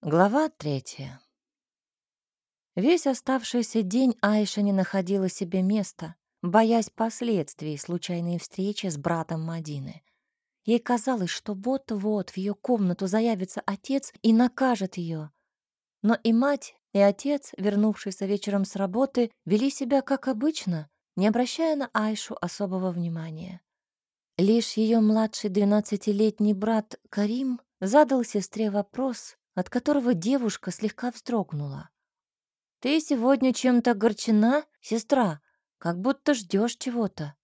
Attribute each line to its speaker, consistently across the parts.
Speaker 1: Глава третья. Весь оставшийся день Айша не находила себе места, боясь последствий случайной встречи с братом Мадины. Ей казалось, что вот-вот в ее комнату заявится отец и накажет ее. Но и мать, и отец, вернувшиеся вечером с работы, вели себя как обычно, не обращая на Айшу особого внимания. Лишь ее младший двенадцатилетний брат Карим задал сестре вопрос, от которого девушка слегка вздрогнула. «Ты сегодня чем-то огорчена, сестра? Как будто ждешь чего-то».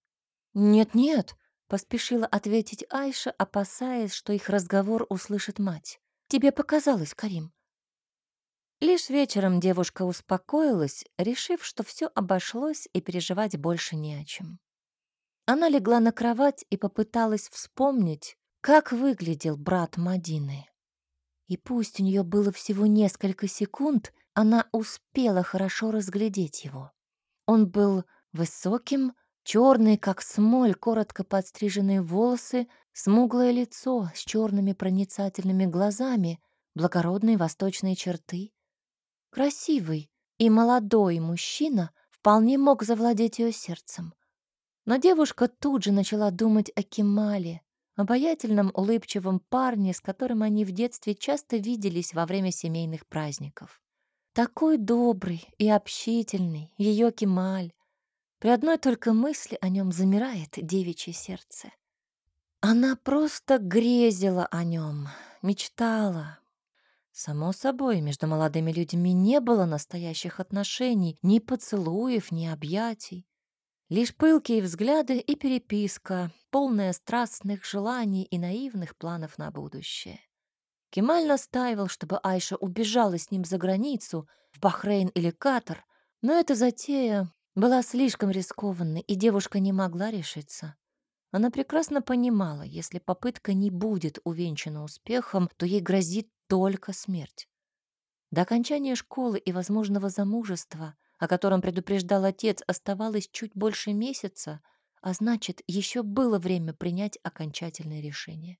Speaker 1: «Нет-нет», — поспешила ответить Айша, опасаясь, что их разговор услышит мать. «Тебе показалось, Карим». Лишь вечером девушка успокоилась, решив, что все обошлось и переживать больше не о чем. Она легла на кровать и попыталась вспомнить, как выглядел брат Мадины. И пусть у нее было всего несколько секунд, она успела хорошо разглядеть его. Он был высоким, черный, как смоль, коротко подстриженные волосы, смуглое лицо с черными проницательными глазами, благородные восточные черты. Красивый и молодой мужчина вполне мог завладеть ее сердцем. Но девушка тут же начала думать о Кемале, обаятельном, улыбчивом парне, с которым они в детстве часто виделись во время семейных праздников. Такой добрый и общительный, ее Кемаль. При одной только мысли о нем замирает девичье сердце. Она просто грезила о нем, мечтала. Само собой, между молодыми людьми не было настоящих отношений, ни поцелуев, ни объятий. Лишь пылкие взгляды и переписка, полная страстных желаний и наивных планов на будущее. Кемаль настаивал, чтобы Айша убежала с ним за границу, в Бахрейн или Катар, но эта затея была слишком рискованной, и девушка не могла решиться. Она прекрасно понимала, если попытка не будет увенчана успехом, то ей грозит только смерть. До окончания школы и возможного замужества о котором предупреждал отец, оставалось чуть больше месяца, а значит, еще было время принять окончательное решение.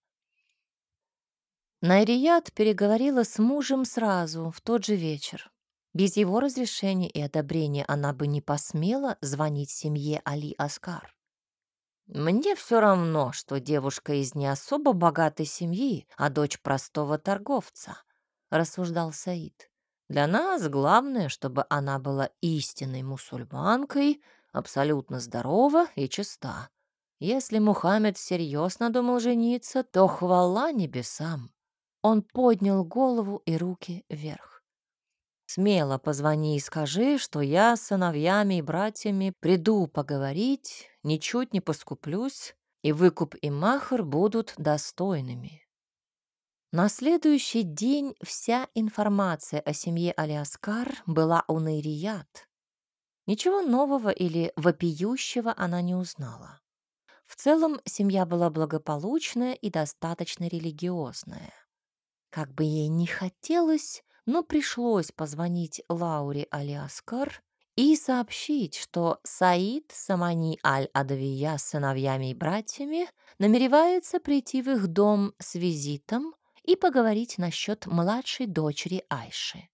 Speaker 1: Найрият переговорила с мужем сразу, в тот же вечер. Без его разрешения и одобрения она бы не посмела звонить семье Али Аскар. «Мне все равно, что девушка из не особо богатой семьи, а дочь простого торговца», — рассуждал Саид. Для нас главное, чтобы она была истинной мусульманкой, абсолютно здорова и чиста. Если Мухаммед всерьез надумал жениться, то хвала небесам. Он поднял голову и руки вверх. Смело позвони и скажи, что я с сыновьями и братьями приду поговорить, ничуть не поскуплюсь, и выкуп и махр будут достойными. На следующий день вся информация о семье Алиаскар была у Нейрият. Ничего нового или вопиющего она не узнала. В целом семья была благополучная и достаточно религиозная. Как бы ей ни хотелось, но пришлось позвонить Лауре Алиаскар и сообщить, что Саид Самани Аль-Адавия с сыновьями и братьями намеревается прийти в их дом с визитом и поговорить насчет младшей дочери Айши.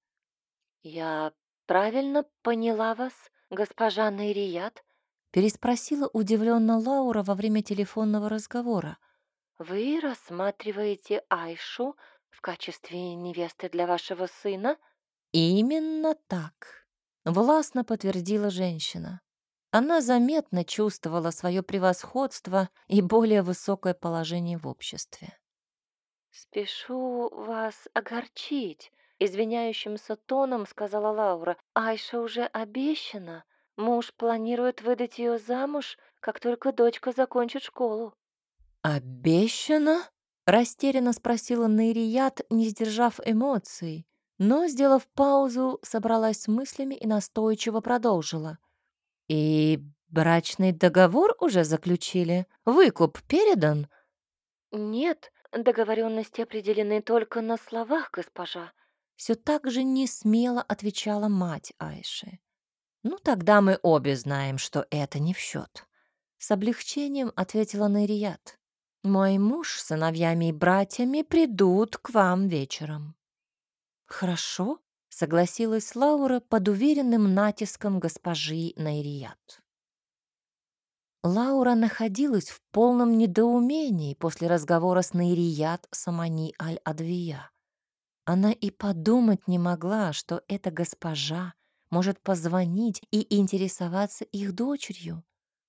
Speaker 1: «Я правильно поняла вас, госпожа Найрият?» переспросила удивленно Лаура во время телефонного разговора. «Вы рассматриваете Айшу в качестве невесты для вашего сына?» «Именно так», — властно подтвердила женщина. Она заметно чувствовала свое превосходство и более высокое положение в обществе. «Спешу вас огорчить», — извиняющимся тоном сказала Лаура. «Айша уже обещана. Муж планирует выдать ее замуж, как только дочка закончит школу». «Обещана?» — растерянно спросила Нейрият, не сдержав эмоций, но, сделав паузу, собралась с мыслями и настойчиво продолжила. «И брачный договор уже заключили? Выкуп передан?» «Нет», Договоренности определены только на словах, госпожа. Все так же не смело отвечала мать Айши. Ну, тогда мы обе знаем, что это не в счет. С облегчением ответила Нарият. Мой муж с сыновьями и братьями придут к вам вечером. «Хорошо», — согласилась Лаура под уверенным натиском госпожи Найрият. Лаура находилась в полном недоумении после разговора с Найрият Самани Аль-Адвия. Она и подумать не могла, что эта госпожа может позвонить и интересоваться их дочерью.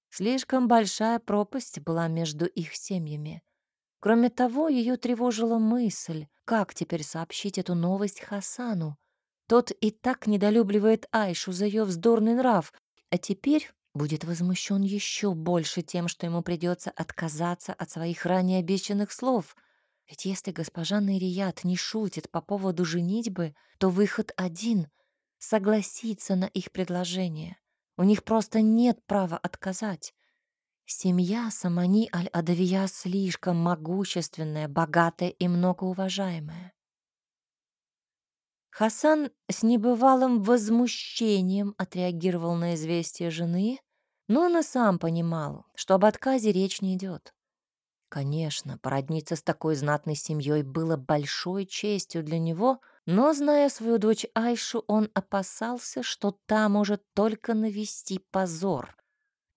Speaker 1: Слишком большая пропасть была между их семьями. Кроме того, ее тревожила мысль, как теперь сообщить эту новость Хасану. Тот и так недолюбливает Айшу за ее вздорный нрав, а теперь будет возмущен еще больше тем, что ему придется отказаться от своих ранее обещанных слов. Ведь если госпожа Найрият не шутит по поводу женитьбы, то выход один — согласиться на их предложение. У них просто нет права отказать. Семья Самани Аль-Адавия слишком могущественная, богатая и многоуважаемая. Хасан с небывалым возмущением отреагировал на известие жены, но он и сам понимал, что об отказе речь не идет. Конечно, породниться с такой знатной семьей было большой честью для него, но, зная свою дочь Айшу, он опасался, что та может только навести позор.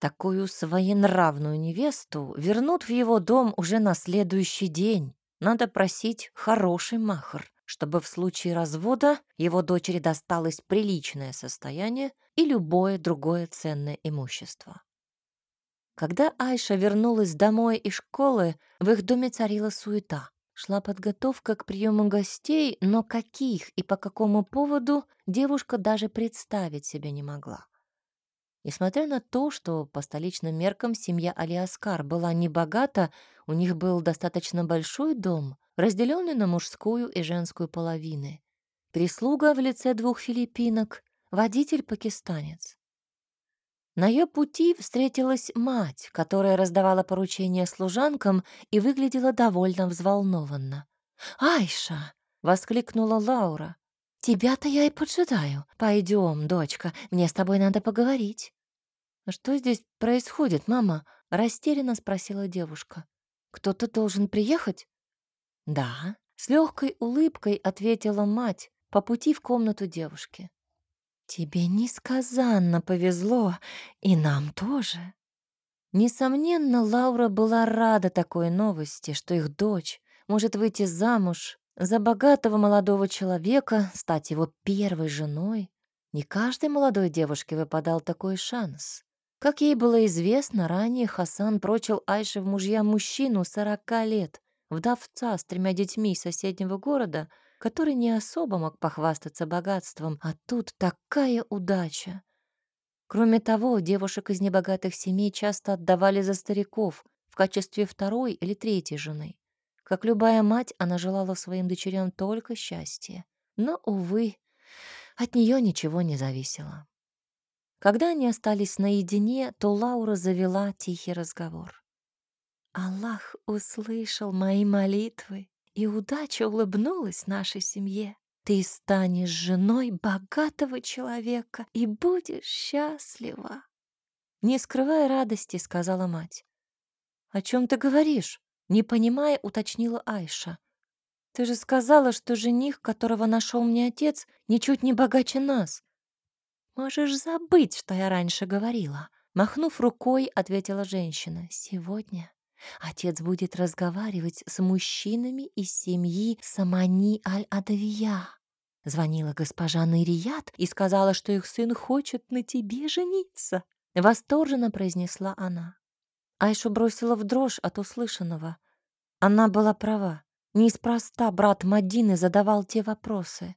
Speaker 1: Такую своенравную невесту вернут в его дом уже на следующий день. Надо просить хороший махр чтобы в случае развода его дочери досталось приличное состояние и любое другое ценное имущество. Когда Айша вернулась домой из школы, в их доме царила суета. Шла подготовка к приему гостей, но каких и по какому поводу девушка даже представить себе не могла. Несмотря на то, что по столичным меркам семья Алиаскар была небогата, у них был достаточно большой дом, разделенный на мужскую и женскую половины. Прислуга в лице двух филиппинок, водитель-пакистанец. На ее пути встретилась мать, которая раздавала поручения служанкам и выглядела довольно взволнованно. «Айша!» — воскликнула Лаура. «Тебя-то я и поджидаю. Пойдем, дочка, мне с тобой надо поговорить». «Что здесь происходит, мама?» — растерянно спросила девушка. «Кто-то должен приехать?» «Да», — с легкой улыбкой ответила мать по пути в комнату девушки. «Тебе несказанно повезло, и нам тоже». Несомненно, Лаура была рада такой новости, что их дочь может выйти замуж за богатого молодого человека, стать его первой женой. Не каждой молодой девушке выпадал такой шанс. Как ей было известно, ранее Хасан прочил Айше в мужья мужчину сорока лет, вдовца с тремя детьми из соседнего города, который не особо мог похвастаться богатством, а тут такая удача. Кроме того, девушек из небогатых семей часто отдавали за стариков в качестве второй или третьей жены. Как любая мать, она желала своим дочерям только счастья. Но, увы, от нее ничего не зависело. Когда они остались наедине, то Лаура завела тихий разговор. Аллах услышал мои молитвы, и удача улыбнулась нашей семье. Ты станешь женой богатого человека и будешь счастлива. Не скрывая радости, сказала мать. О чем ты говоришь? Не понимая, уточнила Айша. Ты же сказала, что жених, которого нашел мне отец, ничуть не богаче нас. Можешь забыть, что я раньше говорила. Махнув рукой, ответила женщина. Сегодня Отец будет разговаривать с мужчинами из семьи Самани Аль-Адавия. Звонила госпожа Нарият и сказала, что их сын хочет на тебе жениться. Восторженно произнесла она. Айшу бросила в дрожь от услышанного. Она была права. Неспроста брат Мадины задавал те вопросы.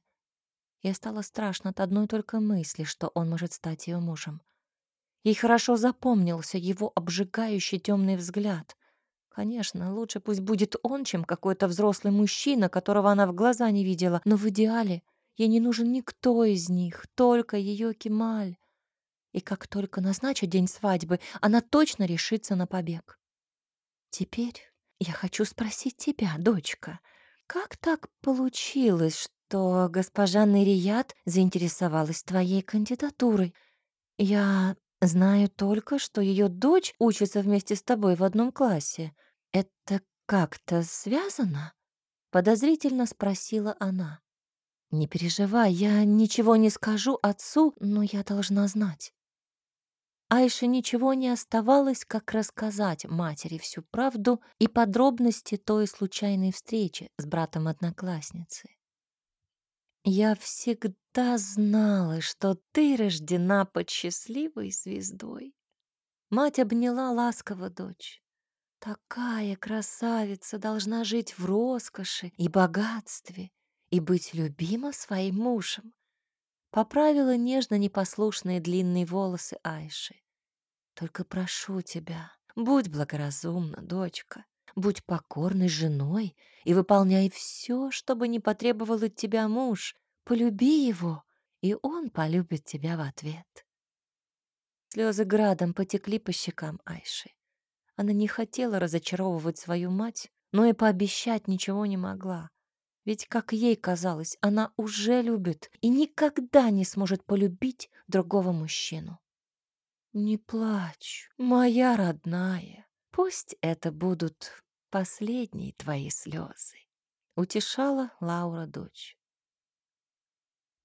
Speaker 1: Ей стало страшно от одной только мысли, что он может стать ее мужем. Ей хорошо запомнился его обжигающий темный взгляд. Конечно, лучше пусть будет он, чем какой-то взрослый мужчина, которого она в глаза не видела, но в идеале ей не нужен никто из них, только ее Кемаль. И как только назначат день свадьбы, она точно решится на побег. Теперь я хочу спросить тебя, дочка, как так получилось, что госпожа Нерият заинтересовалась твоей кандидатурой? Я знаю только, что ее дочь учится вместе с тобой в одном классе. «Это как-то связано?» — подозрительно спросила она. Не переживай, я ничего не скажу отцу, но я должна знать. Айше ничего не оставалось, как рассказать матери всю правду и подробности той случайной встречи с братом одноклассницы. «Я всегда знала, что ты рождена под счастливой звездой». Мать обняла ласково дочь. «Такая красавица должна жить в роскоши и богатстве и быть любима своим мужем». Поправила нежно непослушные длинные волосы Айши. «Только прошу тебя, будь благоразумна, дочка. Будь покорной женой и выполняй все, чтобы не потребовал от тебя муж. Полюби его, и он полюбит тебя в ответ. Слезы градом потекли по щекам Айши. Она не хотела разочаровывать свою мать, но и пообещать ничего не могла. Ведь, как ей казалось, она уже любит и никогда не сможет полюбить другого мужчину. «Не плачь, моя родная. Пусть это будут последние твои слезы», — утешала Лаура дочь.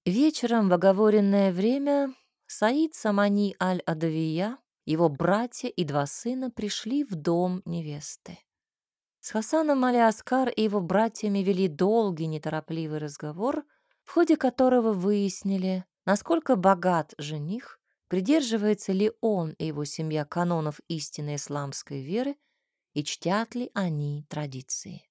Speaker 1: Вечером в оговоренное время Саид Самани Аль-Адавия, его братья и два сына пришли в дом невесты. С Хасаном Али-Аскар и его братьями вели долгий неторопливый разговор, в ходе которого выяснили, насколько богат жених, придерживается ли он и его семья канонов истинной исламской веры и чтят ли они традиции.